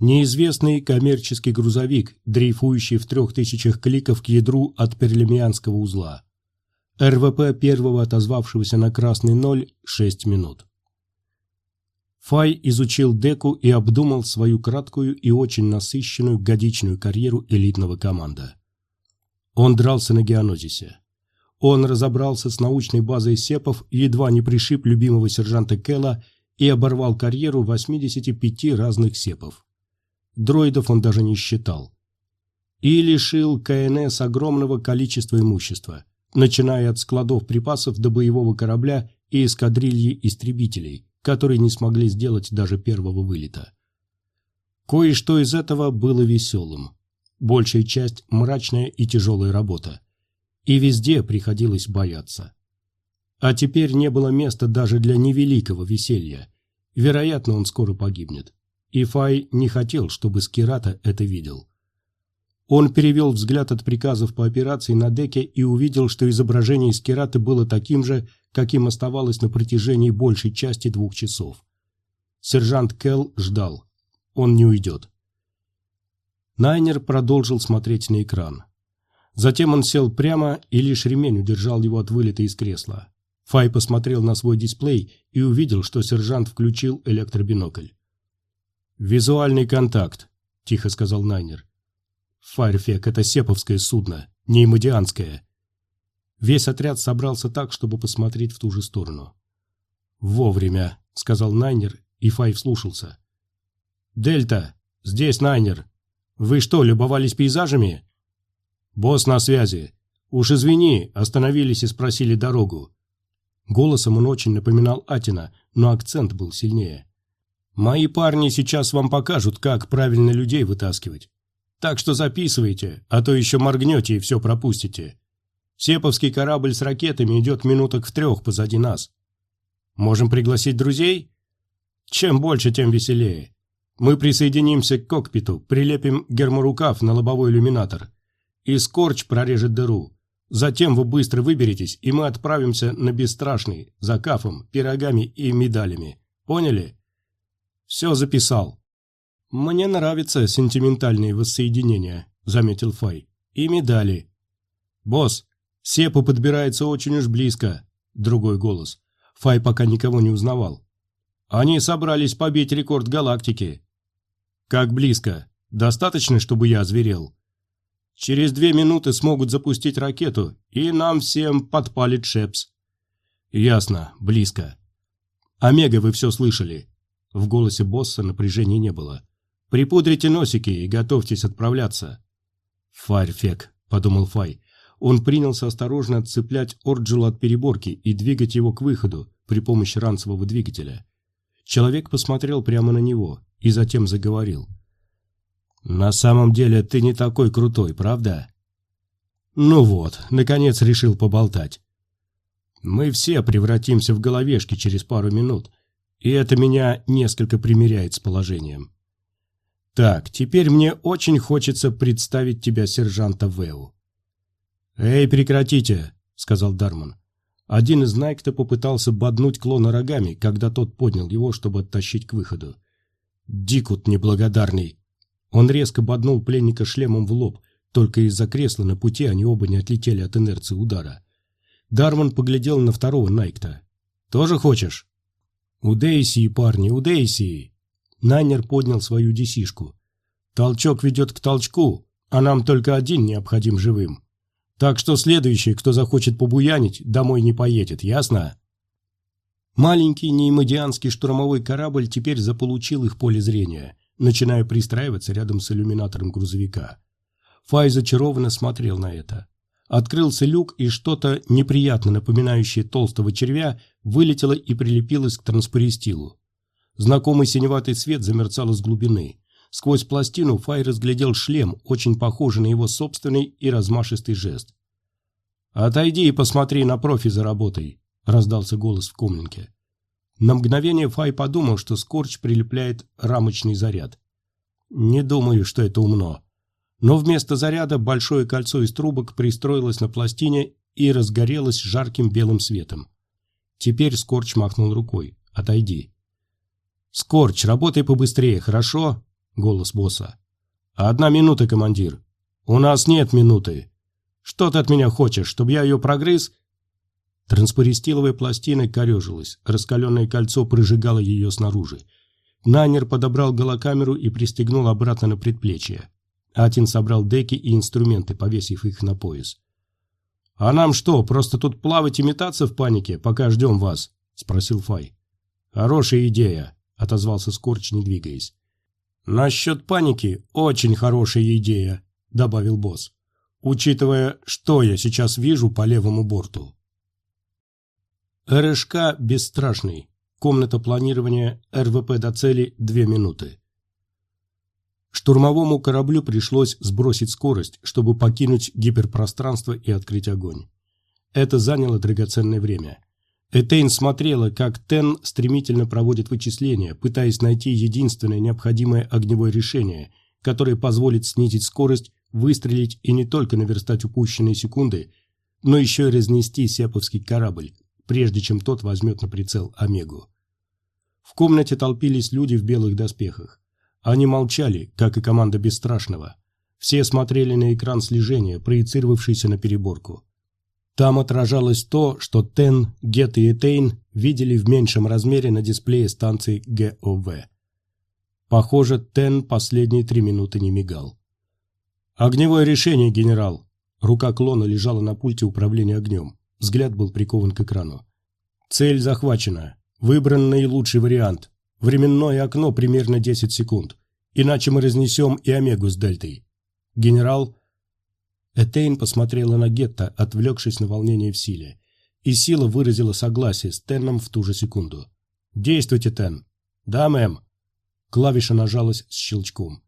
Неизвестный коммерческий грузовик, дрейфующий в трех тысячах кликов к ядру от Перлемианского узла. РВП первого отозвавшегося на красный ноль – 6 минут. Фай изучил деку и обдумал свою краткую и очень насыщенную годичную карьеру элитного команда. Он дрался на геонозисе. Он разобрался с научной базой сепов, едва не пришиб любимого сержанта Келла и оборвал карьеру 85 разных сепов. Дроидов он даже не считал. И лишил КНС огромного количества имущества, начиная от складов припасов до боевого корабля и эскадрильи истребителей, которые не смогли сделать даже первого вылета. Кое-что из этого было веселым. Большая часть – мрачная и тяжелая работа. И везде приходилось бояться. А теперь не было места даже для невеликого веселья. Вероятно, он скоро погибнет. И Фай не хотел, чтобы Скирата это видел. Он перевел взгляд от приказов по операции на деке и увидел, что изображение Скираты было таким же, каким оставалось на протяжении большей части двух часов. Сержант Келл ждал. Он не уйдет. Найнер продолжил смотреть на экран. Затем он сел прямо, и лишь ремень удержал его от вылета из кресла. Фай посмотрел на свой дисплей и увидел, что сержант включил электробинокль. «Визуальный контакт», – тихо сказал Найнер. «Файрфек – это сеповское судно, не имодианское. Весь отряд собрался так, чтобы посмотреть в ту же сторону. «Вовремя», — сказал Найнер, и Файв слушался. «Дельта, здесь Найнер. Вы что, любовались пейзажами?» «Босс на связи. Уж извини, остановились и спросили дорогу». Голосом он очень напоминал Атина, но акцент был сильнее. «Мои парни сейчас вам покажут, как правильно людей вытаскивать. Так что записывайте, а то еще моргнете и все пропустите. Сеповский корабль с ракетами идет минуток в трех позади нас. Можем пригласить друзей? Чем больше, тем веселее. Мы присоединимся к кокпиту, прилепим герморукав на лобовой иллюминатор. И скорч прорежет дыру. Затем вы быстро выберетесь, и мы отправимся на Бесстрашный, за кафом, пирогами и медалями. Поняли? Все записал. Мне нравятся сентиментальные воссоединения, заметил Фай. И медали. Босс, Сепа подбирается очень уж близко. Другой голос. Фай пока никого не узнавал. Они собрались побить рекорд галактики. Как близко? Достаточно, чтобы я озверел? Через две минуты смогут запустить ракету, и нам всем подпалит Шепс. Ясно, близко. Омега, вы все слышали. В голосе босса напряжения не было. Припудрите носики и готовьтесь отправляться. Фарфек, подумал Фай, он принялся осторожно отцеплять Орджула от переборки и двигать его к выходу при помощи ранцевого двигателя. Человек посмотрел прямо на него и затем заговорил. «На самом деле ты не такой крутой, правда?» «Ну вот, наконец решил поболтать. Мы все превратимся в головешки через пару минут, и это меня несколько примиряет с положением. Так, теперь мне очень хочется представить тебя сержанта Вэу. «Эй, прекратите!» — сказал Дарман. Один из Найкта попытался боднуть клона рогами, когда тот поднял его, чтобы оттащить к выходу. «Дикут неблагодарный!» Он резко боднул пленника шлемом в лоб, только из-за кресла на пути они оба не отлетели от инерции удара. Дарман поглядел на второго Найкта. «Тоже хочешь?» «У Дейсии, парни, у Дейсии!» Найнер поднял свою десишку. «Толчок ведет к толчку, а нам только один необходим живым. Так что следующий, кто захочет побуянить, домой не поедет, ясно? Маленький неимодианский штурмовой корабль теперь заполучил их поле зрения, начиная пристраиваться рядом с иллюминатором грузовика. Фай зачарованно смотрел на это. Открылся люк, и что-то неприятно напоминающее толстого червя вылетело и прилепилось к транспористилу. Знакомый синеватый свет замерцал из глубины. Сквозь пластину Фай разглядел шлем, очень похожий на его собственный и размашистый жест. «Отойди и посмотри на профи за работой», – раздался голос в комнате. На мгновение Фай подумал, что Скорч прилепляет рамочный заряд. Не думаю, что это умно. Но вместо заряда большое кольцо из трубок пристроилось на пластине и разгорелось жарким белым светом. Теперь Скорч махнул рукой. «Отойди». «Скорч, работай побыстрее, хорошо?» голос босса. «Одна минута, командир. У нас нет минуты. Что ты от меня хочешь, чтобы я ее прогрыз?» Транспористиловая пластина корежилась, раскаленное кольцо прожигало ее снаружи. Найнер подобрал голокамеру и пристегнул обратно на предплечье. Атин собрал деки и инструменты, повесив их на пояс. «А нам что, просто тут плавать и метаться в панике, пока ждем вас?» – спросил Фай. «Хорошая идея», – отозвался Скорч, не двигаясь. «Насчет паники очень хорошая идея», – добавил босс, учитывая, что я сейчас вижу по левому борту. РШК бесстрашный. Комната планирования РВП до цели 2 минуты. Штурмовому кораблю пришлось сбросить скорость, чтобы покинуть гиперпространство и открыть огонь. Это заняло драгоценное время. Этейн смотрела, как Тен стремительно проводит вычисления, пытаясь найти единственное необходимое огневое решение, которое позволит снизить скорость, выстрелить и не только наверстать упущенные секунды, но еще и разнести сеповский корабль, прежде чем тот возьмет на прицел Омегу. В комнате толпились люди в белых доспехах. Они молчали, как и команда Бесстрашного. Все смотрели на экран слежения, проецировавшийся на переборку. Там отражалось то, что Тен, Гет и Этейн видели в меньшем размере на дисплее станции ГОВ. Похоже, Тен последние три минуты не мигал. «Огневое решение, генерал!» Рука клона лежала на пульте управления огнем. Взгляд был прикован к экрану. «Цель захвачена. Выбран наилучший вариант. Временное окно примерно 10 секунд. Иначе мы разнесем и Омегу с Дельтой. Генерал...» Этейн посмотрела на Гетта, отвлекшись на волнение в силе. И сила выразила согласие с Тенном в ту же секунду. «Действуйте, Тен!» «Да, мэм!» Клавиша нажалась с щелчком.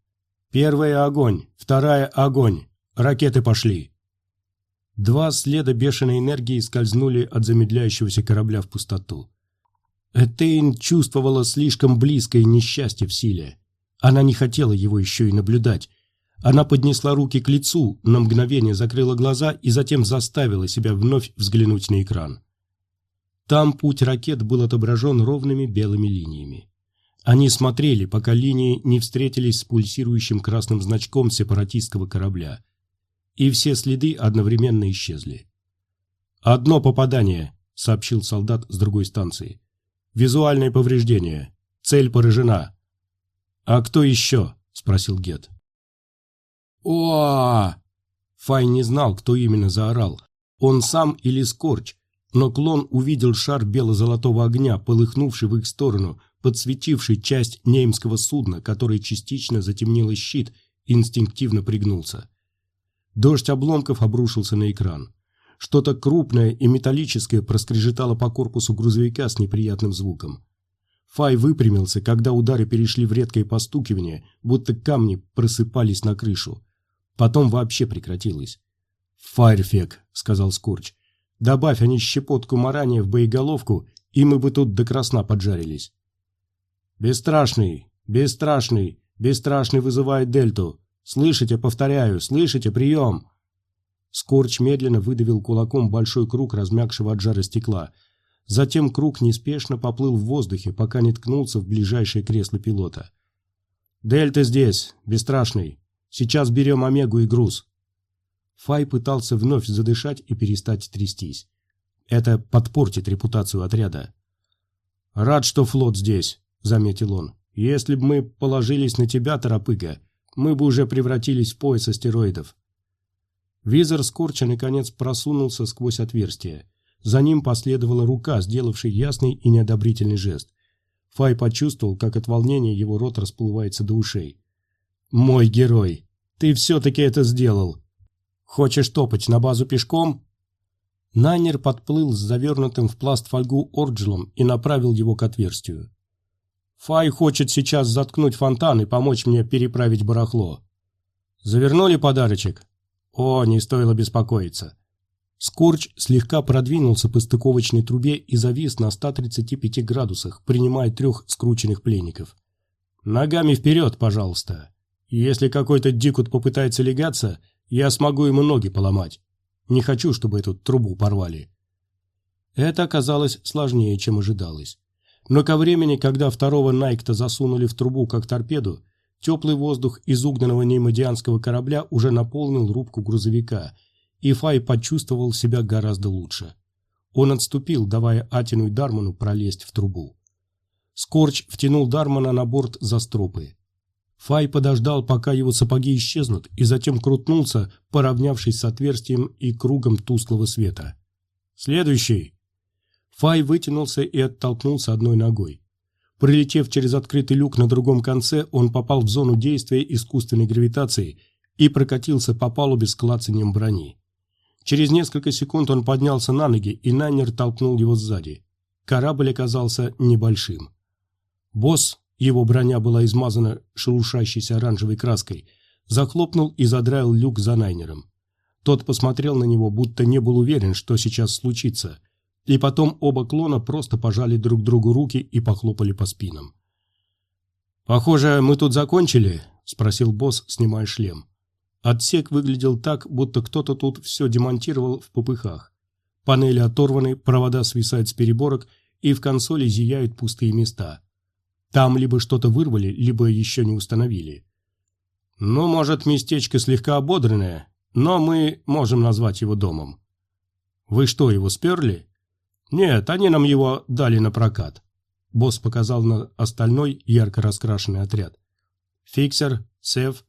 «Первая — огонь! Вторая — огонь! Ракеты пошли!» Два следа бешеной энергии скользнули от замедляющегося корабля в пустоту. Этейн чувствовала слишком близкое несчастье в силе. Она не хотела его еще и наблюдать. Она поднесла руки к лицу, на мгновение закрыла глаза и затем заставила себя вновь взглянуть на экран. Там путь ракет был отображен ровными белыми линиями. Они смотрели, пока линии не встретились с пульсирующим красным значком сепаратистского корабля. И все следы одновременно исчезли. «Одно попадание», — сообщил солдат с другой станции. Визуальное повреждение. Цель поражена. А кто еще? Спросил Гет. о Фай не знал, кто именно заорал. Он сам или Скорч, но клон увидел шар бело-золотого огня, полыхнувший в их сторону, подсветивший часть неймского судна, который частично затемнило щит, инстинктивно пригнулся. Дождь обломков обрушился на экран. Что-то крупное и металлическое проскрежетало по корпусу грузовика с неприятным звуком. Фай выпрямился, когда удары перешли в редкое постукивание, будто камни просыпались на крышу. Потом вообще прекратилось. «Файрфек», — сказал Скорч. «Добавь они щепотку марания в боеголовку, и мы бы тут до красна поджарились». «Бесстрашный! Бесстрашный! Бесстрашный вызывает дельту! Слышите, повторяю, слышите, прием!» Скорч медленно выдавил кулаком большой круг размягшего от жара стекла. Затем круг неспешно поплыл в воздухе, пока не ткнулся в ближайшее кресло пилота. «Дельта здесь, бесстрашный. Сейчас берем Омегу и груз». Фай пытался вновь задышать и перестать трястись. Это подпортит репутацию отряда. «Рад, что флот здесь», — заметил он. «Если бы мы положились на тебя, Торопыга, мы бы уже превратились в пояс астероидов. Визор скорча наконец просунулся сквозь отверстие. За ним последовала рука, сделавшая ясный и неодобрительный жест. Фай почувствовал, как от волнения его рот расплывается до ушей. «Мой герой! Ты все-таки это сделал! Хочешь топать на базу пешком?» Найнер подплыл с завернутым в пласт фольгу Орджилом и направил его к отверстию. «Фай хочет сейчас заткнуть фонтан и помочь мне переправить барахло. Завернули подарочек?» О, не стоило беспокоиться. Скорч слегка продвинулся по стыковочной трубе и завис на 135 градусах, принимая трех скрученных пленников. «Ногами вперед, пожалуйста. Если какой-то дикут попытается легаться, я смогу ему ноги поломать. Не хочу, чтобы эту трубу порвали». Это оказалось сложнее, чем ожидалось. Но ко времени, когда второго Найкта засунули в трубу как торпеду, Теплый воздух из угнанного неймодианского корабля уже наполнил рубку грузовика, и Фай почувствовал себя гораздо лучше. Он отступил, давая Атину и Дарману пролезть в трубу. Скорч втянул Дармана на борт за стропы. Фай подождал, пока его сапоги исчезнут, и затем крутнулся, поравнявшись с отверстием и кругом тусклого света. «Следующий!» Фай вытянулся и оттолкнулся одной ногой. Пролетев через открытый люк на другом конце, он попал в зону действия искусственной гравитации и прокатился по палубе с клацанием брони. Через несколько секунд он поднялся на ноги, и Найнер толкнул его сзади. Корабль оказался небольшим. Босс, его броня была измазана шелушащейся оранжевой краской, захлопнул и задраил люк за Найнером. Тот посмотрел на него, будто не был уверен, что сейчас случится – и потом оба клона просто пожали друг другу руки и похлопали по спинам. «Похоже, мы тут закончили?» – спросил босс, снимая шлем. Отсек выглядел так, будто кто-то тут все демонтировал в попыхах. Панели оторваны, провода свисают с переборок, и в консоли зияют пустые места. Там либо что-то вырвали, либо еще не установили. Ну, может, местечко слегка ободренное, но мы можем назвать его домом. Вы что, его сперли? «Нет, они нам его дали на прокат». Босс показал на остальной ярко раскрашенный отряд. «Фиксер, Сев.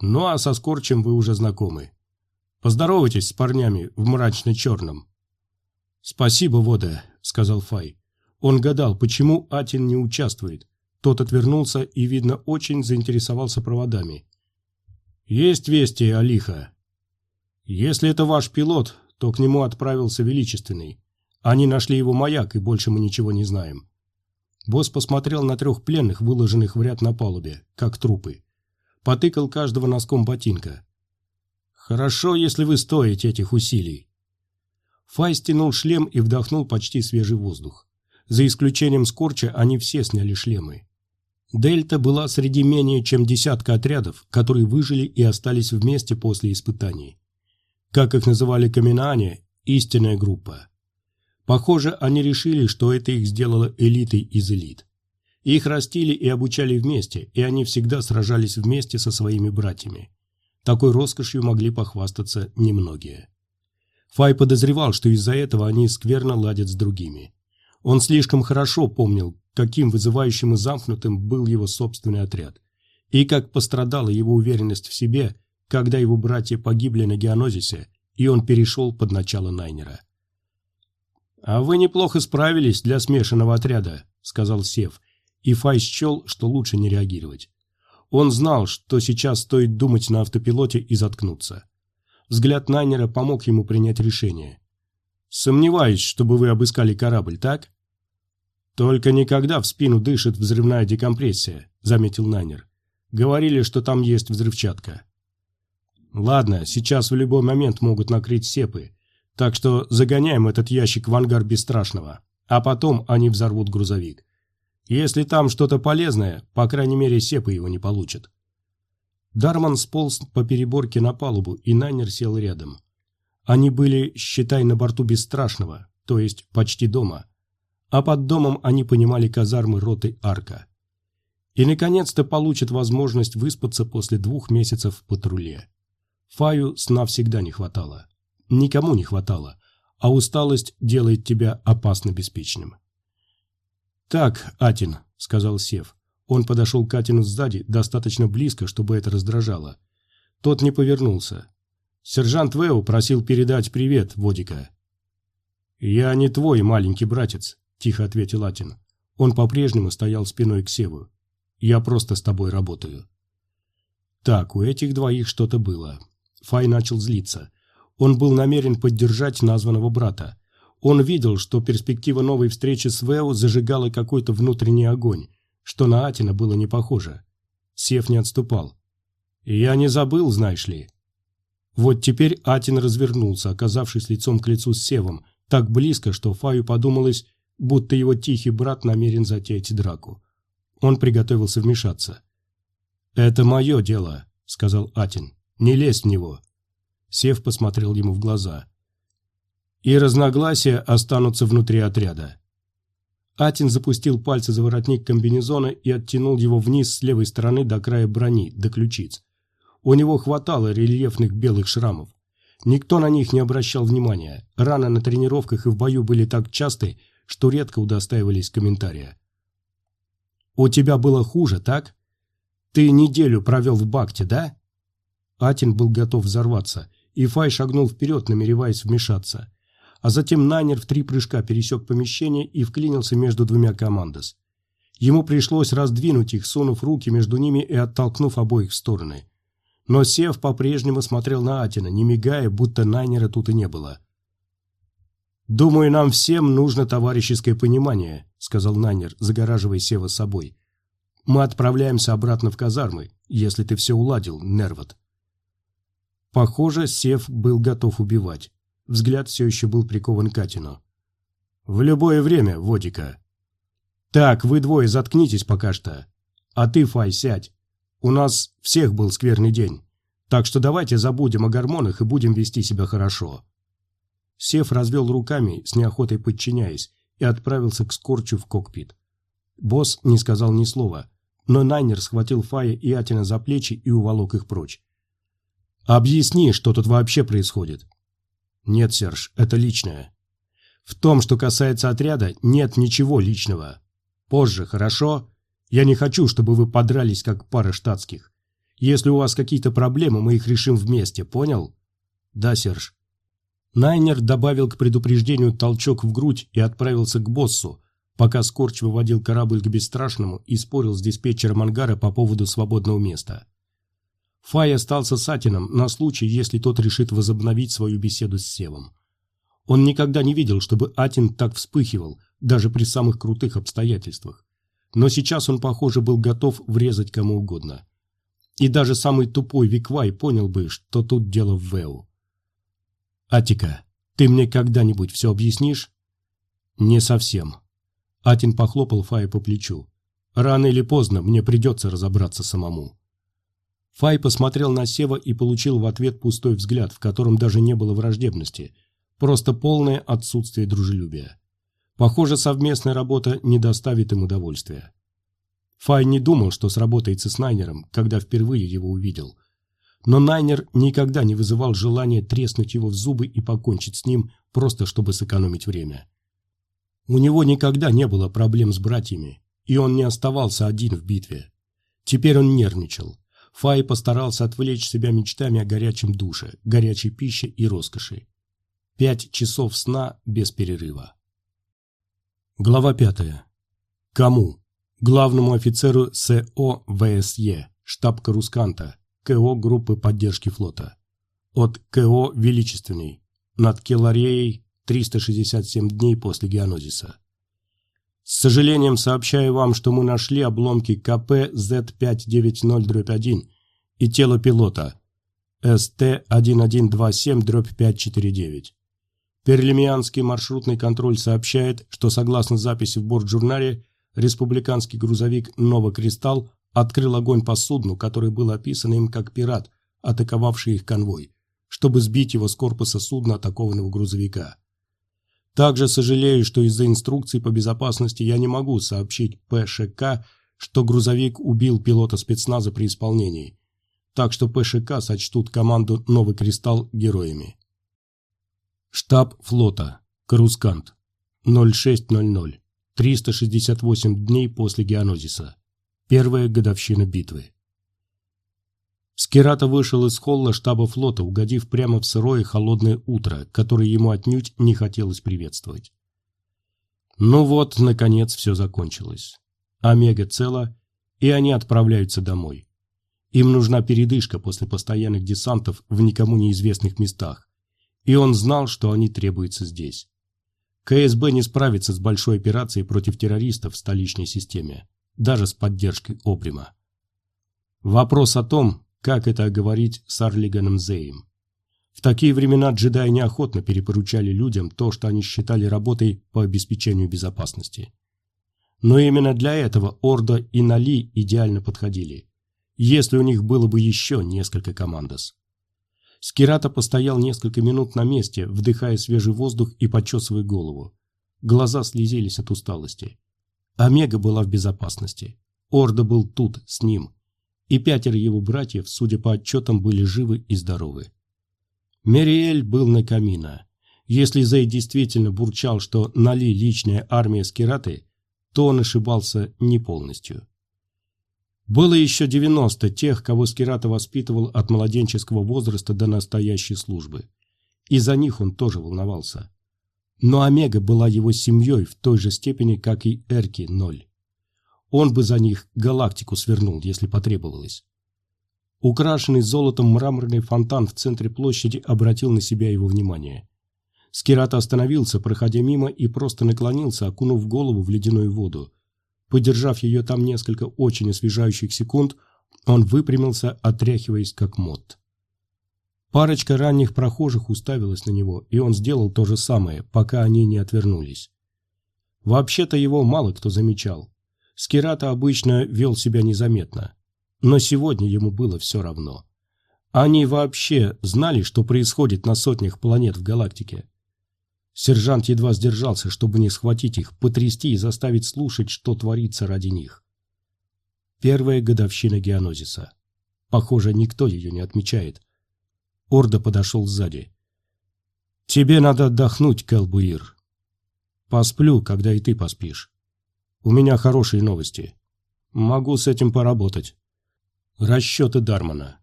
Ну а со Скорчем вы уже знакомы. Поздоровайтесь с парнями в мрачно-черном». «Спасибо, Вода», — сказал Фай. Он гадал, почему Атин не участвует. Тот отвернулся и, видно, очень заинтересовался проводами. «Есть вести, Алиха?» «Если это ваш пилот, то к нему отправился Величественный. Они нашли его маяк, и больше мы ничего не знаем. Босс посмотрел на трех пленных, выложенных в ряд на палубе, как трупы. Потыкал каждого носком ботинка. «Хорошо, если вы стоите этих усилий». Фай стянул шлем и вдохнул почти свежий воздух. За исключением Скорча, они все сняли шлемы. Дельта была среди менее чем десятка отрядов, которые выжили и остались вместе после испытаний. Как их называли Каменане, истинная группа. Похоже, они решили, что это их сделало элитой из элит. Их растили и обучали вместе, и они всегда сражались вместе со своими братьями. Такой роскошью могли похвастаться немногие. Фай подозревал, что из-за этого они скверно ладят с другими. Он слишком хорошо помнил, каким вызывающим и замкнутым был его собственный отряд, и как пострадала его уверенность в себе, когда его братья погибли на Геонозисе, и он перешел под начало Найнера. «А вы неплохо справились для смешанного отряда», — сказал Сев, и Фай счел, что лучше не реагировать. Он знал, что сейчас стоит думать на автопилоте и заткнуться. Взгляд Найнера помог ему принять решение. «Сомневаюсь, чтобы вы обыскали корабль, так?» «Только никогда в спину дышит взрывная декомпрессия», — заметил Найнер. «Говорили, что там есть взрывчатка». «Ладно, сейчас в любой момент могут накрыть сепы, так что загоняем этот ящик в ангар Бесстрашного, а потом они взорвут грузовик. Если там что-то полезное, по крайней мере, сепы его не получат. Дарман сполз по переборке на палубу, и Найнер сел рядом. Они были, считай, на борту Бесстрашного, то есть почти дома. А под домом они понимали казармы роты Арка. И, наконец-то, получат возможность выспаться после двух месяцев в патруле. Фаю сна всегда не хватало никому не хватало, а усталость делает тебя опасно беспечным. «Так, Атин», — сказал Сев. Он подошел к Атину сзади, достаточно близко, чтобы это раздражало. Тот не повернулся. «Сержант Вэу просил передать привет, Водика». «Я не твой маленький братец», — тихо ответил Атин. Он по-прежнему стоял спиной к Севу. «Я просто с тобой работаю». Так, у этих двоих что-то было. Фай начал злиться. Он был намерен поддержать названного брата. Он видел, что перспектива новой встречи с Вэо зажигала какой-то внутренний огонь, что на Атина было не похоже. Сев не отступал. «Я не забыл, знаешь ли». Вот теперь Атин развернулся, оказавшись лицом к лицу с Севом, так близко, что Фаю подумалось, будто его тихий брат намерен затеять драку. Он приготовился вмешаться. «Это мое дело», — сказал Атин. «Не лезь в него». Сев посмотрел ему в глаза. «И разногласия останутся внутри отряда». Атин запустил пальцы за воротник комбинезона и оттянул его вниз с левой стороны до края брони, до ключиц. У него хватало рельефных белых шрамов. Никто на них не обращал внимания. Раны на тренировках и в бою были так часты, что редко удостаивались комментария. «У тебя было хуже, так? Ты неделю провел в Бакте, да?» Атин был готов взорваться, и Фай шагнул вперед, намереваясь вмешаться. А затем Найнер в три прыжка пересек помещение и вклинился между двумя командос. Ему пришлось раздвинуть их, сунув руки между ними и оттолкнув обоих в стороны. Но Сев по-прежнему смотрел на Атина, не мигая, будто Найнера тут и не было. «Думаю, нам всем нужно товарищеское понимание», — сказал Найнер, загораживая Сева собой. «Мы отправляемся обратно в казармы, если ты все уладил, Нервот». Похоже, Сев был готов убивать. Взгляд все еще был прикован к Атину. «В любое время, Водика». «Так, вы двое заткнитесь пока что. А ты, Фай, сядь. У нас всех был скверный день, так что давайте забудем о гормонах и будем вести себя хорошо». Сев развел руками, с неохотой подчиняясь, и отправился к Скорчу в кокпит. Босс не сказал ни слова, но Найнер схватил Фая и Атина за плечи и уволок их прочь. «Объясни, что тут вообще происходит». «Нет, Серж, это личное». «В том, что касается отряда, нет ничего личного. Позже, хорошо? Я не хочу, чтобы вы подрались, как пара штатских. Если у вас какие-то проблемы, мы их решим вместе, понял? Да, Серж. Найнер добавил к предупреждению толчок в грудь и отправился к боссу, пока Скорч выводил корабль к Бесстрашному и спорил с диспетчером ангара по поводу свободного места. Фай остался с Атином на случай, если тот решит возобновить свою беседу с Севом. Он никогда не видел, чтобы Атин так вспыхивал, даже при самых крутых обстоятельствах но сейчас он, похоже, был готов врезать кому угодно. И даже самый тупой Виквай понял бы, что тут дело в Вэу. «Атика, ты мне когда-нибудь все объяснишь?» «Не совсем». Атин похлопал Фая по плечу. «Рано или поздно мне придется разобраться самому». Фай посмотрел на Сева и получил в ответ пустой взгляд, в котором даже не было враждебности, просто полное отсутствие дружелюбия. Похоже, совместная работа не доставит им удовольствия. Фай не думал, что сработается с Найнером, когда впервые его увидел. Но Найнер никогда не вызывал желания треснуть его в зубы и покончить с ним, просто чтобы сэкономить время. У него никогда не было проблем с братьями, и он не оставался один в битве. Теперь он нервничал. Фай постарался отвлечь себя мечтами о горячем душе, горячей пище и роскоши. Пять часов сна без перерыва. Глава 5. Кому? Главному офицеру СО ВСЕ, штаб Карусканта, КО группы поддержки флота. От КО Величественный. Над Келареей 367 дней после геонозиса. С сожалением сообщаю вам, что мы нашли обломки КП Z590-1 и тело пилота СТ-1127-549. Перлемианский маршрутный контроль сообщает, что согласно записи в бортжурнале, республиканский грузовик «Новокристалл» открыл огонь по судну, который был описан им как пират, атаковавший их конвой, чтобы сбить его с корпуса судна атакованного грузовика. Также сожалею, что из-за инструкций по безопасности я не могу сообщить ПШК, что грузовик убил пилота спецназа при исполнении. Так что ПШК сочтут команду «Новый кристалл» героями. Штаб флота. Карускант. 0600. 368 дней после геонозиса. Первая годовщина битвы. Скирата вышел из холла штаба флота, угодив прямо в сырое холодное утро, которое ему отнюдь не хотелось приветствовать. Ну вот, наконец, все закончилось. Омега цела, и они отправляются домой. Им нужна передышка после постоянных десантов в никому неизвестных местах, и он знал, что они требуются здесь. КСБ не справится с большой операцией против террористов в столичной системе, даже с поддержкой Оприма. Вопрос о том, как это оговорить с Арлиганом Зеем. В такие времена джедаи неохотно перепоручали людям то, что они считали работой по обеспечению безопасности. Но именно для этого Орда и Нали идеально подходили, если у них было бы еще несколько командос. Скирата постоял несколько минут на месте, вдыхая свежий воздух и почесывая голову. Глаза слезились от усталости. Омега была в безопасности. Орда был тут, с ним. И пятеро его братьев, судя по отчетам, были живы и здоровы. Мериэль был на камина. Если Зей действительно бурчал, что Нали личная армия Скираты, то он ошибался не полностью. Было еще 90 тех, кого Скирата воспитывал от младенческого возраста до настоящей службы. И за них он тоже волновался. Но Омега была его семьей в той же степени, как и Эрки-0. Он бы за них галактику свернул, если потребовалось. Украшенный золотом мраморный фонтан в центре площади обратил на себя его внимание. Скирата остановился, проходя мимо, и просто наклонился, окунув голову в ледяную воду. Подержав ее там несколько очень освежающих секунд, он выпрямился, отряхиваясь как мод. Парочка ранних прохожих уставилась на него, и он сделал то же самое, пока они не отвернулись. Вообще-то его мало кто замечал. Скирата обычно вел себя незаметно. Но сегодня ему было все равно. Они вообще знали, что происходит на сотнях планет в галактике. Сержант едва сдержался, чтобы не схватить их, потрясти и заставить слушать, что творится ради них. Первая годовщина геонозиса. Похоже, никто ее не отмечает. Орда подошел сзади. «Тебе надо отдохнуть, Кэлбуир. Посплю, когда и ты поспишь. У меня хорошие новости. Могу с этим поработать. Расчеты Дармана.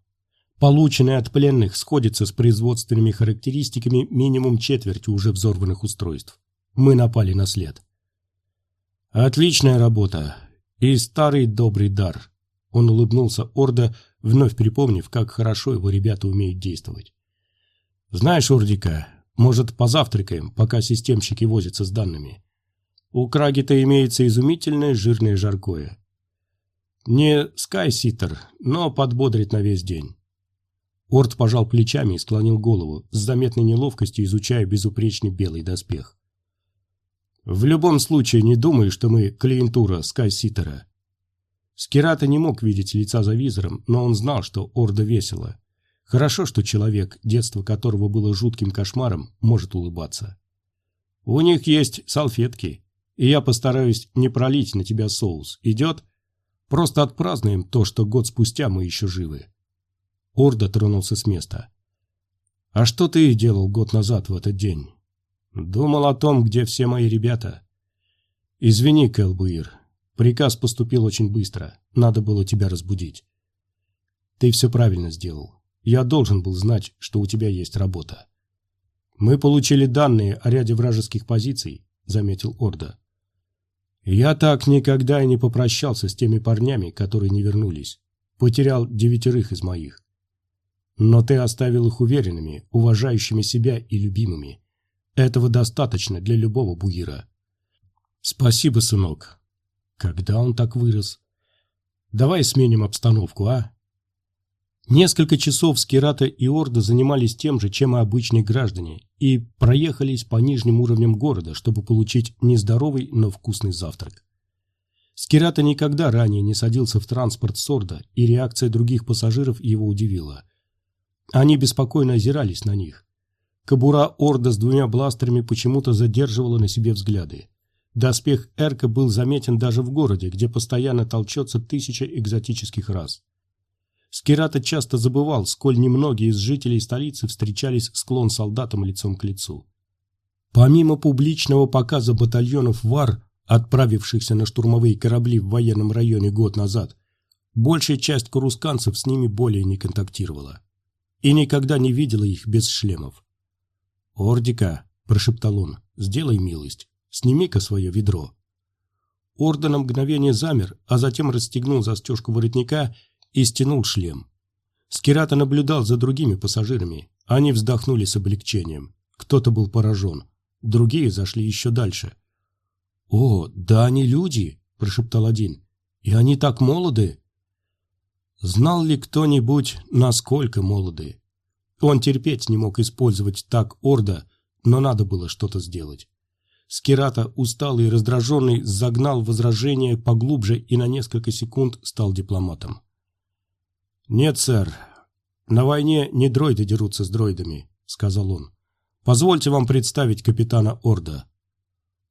Полученные от пленных сходятся с производственными характеристиками минимум четверти уже взорванных устройств. Мы напали на след. Отличная работа. И старый добрый дар. Он улыбнулся Орда, вновь припомнив, как хорошо его ребята умеют действовать. Знаешь, Ордика, может, позавтракаем, пока системщики возятся с данными? У Краги-то имеется изумительное жирное жаркое. Не скайситер, но подбодрит на весь день. Орд пожал плечами и склонил голову, с заметной неловкостью изучая безупречный белый доспех. «В любом случае не думай, что мы клиентура Скайситера». Скирата не мог видеть лица за визором, но он знал, что Орда весело. Хорошо, что человек, детство которого было жутким кошмаром, может улыбаться. «У них есть салфетки, и я постараюсь не пролить на тебя соус. Идет? Просто отпразднуем то, что год спустя мы еще живы». Орда тронулся с места. «А что ты делал год назад в этот день?» «Думал о том, где все мои ребята». «Извини, Кэлбуир. Приказ поступил очень быстро. Надо было тебя разбудить». «Ты все правильно сделал. Я должен был знать, что у тебя есть работа». «Мы получили данные о ряде вражеских позиций», — заметил Орда. «Я так никогда и не попрощался с теми парнями, которые не вернулись. Потерял девятерых из моих. Но ты оставил их уверенными, уважающими себя и любимыми. Этого достаточно для любого бугира. Спасибо, сынок. Когда он так вырос? Давай сменим обстановку, а? Несколько часов Скирата и Орда занимались тем же, чем и обычные граждане, и проехались по нижним уровням города, чтобы получить нездоровый, но вкусный завтрак. Скирата никогда ранее не садился в транспорт Сорда, и реакция других пассажиров его удивила – они беспокойно озирались на них. Кобура Орда с двумя бластерами почему-то задерживала на себе взгляды. Доспех Эрка был заметен даже в городе, где постоянно толчется тысяча экзотических рас. Скирата часто забывал, сколь немногие из жителей столицы встречались с клон-солдатом лицом к лицу. Помимо публичного показа батальонов ВАР, отправившихся на штурмовые корабли в военном районе год назад, большая часть курусканцев с ними более не контактировала и никогда не видела их без шлемов. «Ордика», – прошептал он, – «сделай милость, сними-ка свое ведро». Орда на мгновение замер, а затем расстегнул застежку воротника и стянул шлем. Скирата наблюдал за другими пассажирами. Они вздохнули с облегчением. Кто-то был поражен. Другие зашли еще дальше. «О, да они люди!» – прошептал один. «И они так молоды!» Знал ли кто-нибудь, насколько молоды? Он терпеть не мог использовать так Орда, но надо было что-то сделать. Скирата, усталый и раздраженный, загнал возражение поглубже и на несколько секунд стал дипломатом. «Нет, сэр, на войне не дроиды дерутся с дроидами», — сказал он. «Позвольте вам представить капитана Орда».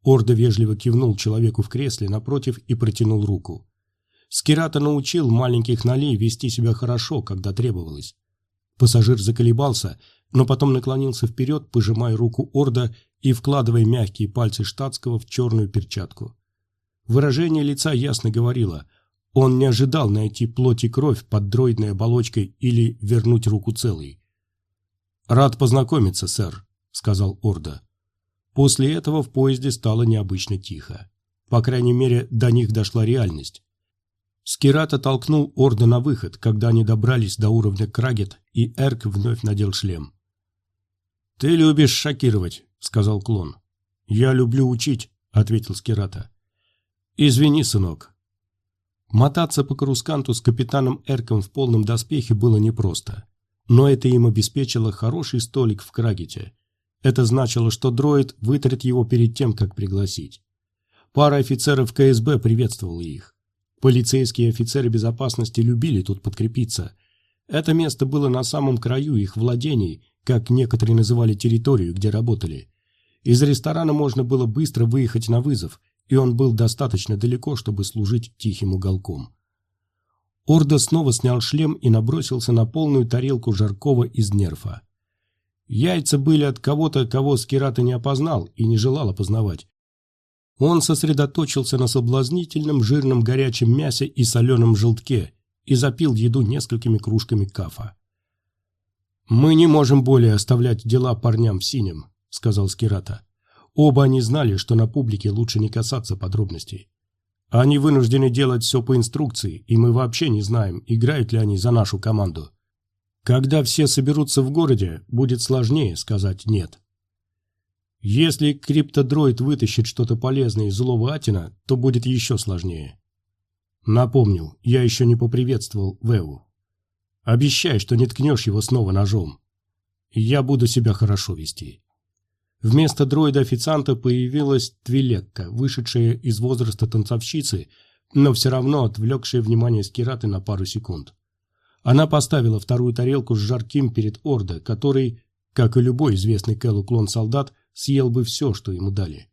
Орда вежливо кивнул человеку в кресле напротив и протянул руку. Скирата научил маленьких налей вести себя хорошо, когда требовалось. Пассажир заколебался, но потом наклонился вперед, пожимая руку Орда и вкладывая мягкие пальцы штатского в черную перчатку. Выражение лица ясно говорило, он не ожидал найти плоть и кровь под дроидной оболочкой или вернуть руку целой. «Рад познакомиться, сэр», — сказал Орда. После этого в поезде стало необычно тихо. По крайней мере, до них дошла реальность. Скирата толкнул Орда на выход, когда они добрались до уровня Крагет, и Эрк вновь надел шлем. «Ты любишь шокировать», — сказал клон. «Я люблю учить», — ответил Скирата. «Извини, сынок». Мотаться по Карусканту с капитаном Эрком в полном доспехе было непросто. Но это им обеспечило хороший столик в Крагете. Это значило, что дроид вытрет его перед тем, как пригласить. Пара офицеров КСБ приветствовала их. Полицейские офицеры безопасности любили тут подкрепиться. Это место было на самом краю их владений, как некоторые называли территорию, где работали. Из ресторана можно было быстро выехать на вызов, и он был достаточно далеко, чтобы служить тихим уголком. Орда снова снял шлем и набросился на полную тарелку жаркого из нерфа. Яйца были от кого-то, кого Скирата не опознал и не желал опознавать. Он сосредоточился на соблазнительном жирном горячем мясе и соленом желтке и запил еду несколькими кружками кафа. «Мы не можем более оставлять дела парням в синем», — сказал Скирата. Оба они знали, что на публике лучше не касаться подробностей. Они вынуждены делать все по инструкции, и мы вообще не знаем, играют ли они за нашу команду. Когда все соберутся в городе, будет сложнее сказать «нет». Если криптодроид вытащит что-то полезное из злого Атина, то будет еще сложнее. Напомнил, я еще не поприветствовал Вэу. Обещай, что не ткнешь его снова ножом. Я буду себя хорошо вести. Вместо дроида-официанта появилась Твилекка, вышедшая из возраста танцовщицы, но все равно отвлекшая внимание Скираты на пару секунд. Она поставила вторую тарелку с жарким перед Ордо, который, как и любой известный Кэллу клон-солдат, съел бы все, что ему дали.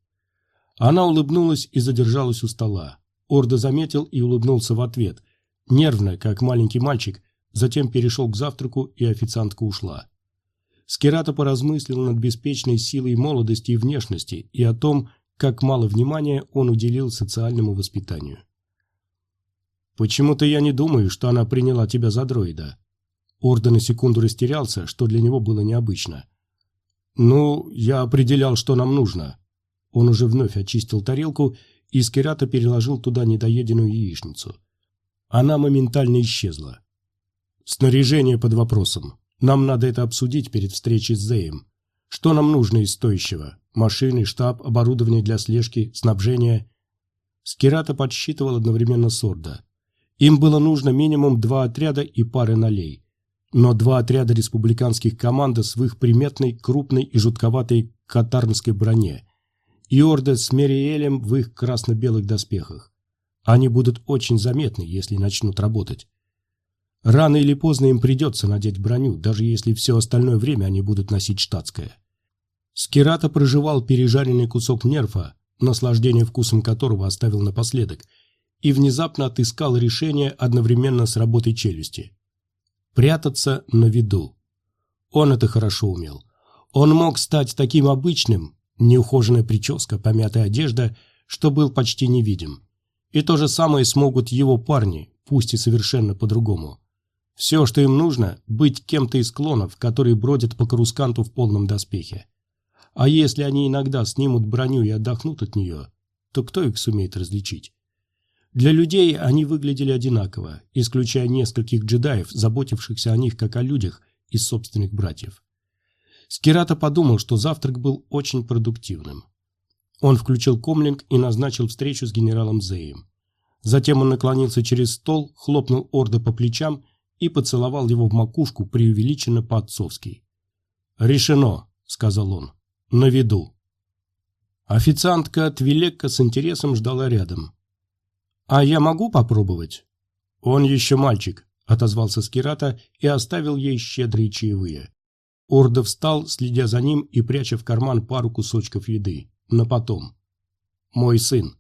Она улыбнулась и задержалась у стола. Ордо заметил и улыбнулся в ответ, нервно, как маленький мальчик, затем перешел к завтраку, и официантка ушла. Скирата поразмыслил над беспечной силой молодости и внешности и о том, как мало внимания он уделил социальному воспитанию. «Почему-то я не думаю, что она приняла тебя за дроида». Орда на секунду растерялся, что для него было необычно. «Ну, я определял, что нам нужно». Он уже вновь очистил тарелку, и Скирата переложил туда недоеденную яичницу. Она моментально исчезла. «Снаряжение под вопросом. Нам надо это обсудить перед встречей с Зеем. Что нам нужно из стоящего? Машины, штаб, оборудование для слежки, снабжение?» Скирата подсчитывал одновременно Сорда. Им было нужно минимум два отряда и пары налей. Но два отряда республиканских команд в их приметной, крупной и жутковатой катарнской броне. И Орда с Мериэлем в их красно-белых доспехах. Они будут очень заметны, если начнут работать. Рано или поздно им придется надеть броню, даже если все остальное время они будут носить штатское. Скирата проживал пережаренный кусок нерфа, наслаждение вкусом которого оставил напоследок, и внезапно отыскал решение одновременно с работой челюсти. Прятаться на виду. Он это хорошо умел. Он мог стать таким обычным, неухоженная прическа, помятая одежда, что был почти невидим. И то же самое смогут его парни, пусть и совершенно по-другому. Все, что им нужно, быть кем-то из клонов, которые бродят по Карусканту в полном доспехе. А если они иногда снимут броню и отдохнут от нее, то кто их сумеет различить? Для людей они выглядели одинаково, исключая нескольких джедаев, заботившихся о них как о людях из собственных братьев. Скирата подумал, что завтрак был очень продуктивным. Он включил комлинг и назначил встречу с генералом Зеем. Затем он наклонился через стол, хлопнул Орда по плечам и поцеловал его в макушку преувеличенно по-отцовски. «Решено», — сказал он, — «на виду». Официантка Твилекка с интересом ждала рядом. «А я могу попробовать?» «Он еще мальчик», — отозвался Скирата и оставил ей щедрые чаевые. Орда встал, следя за ним и пряча в карман пару кусочков еды. На потом. Мой сын.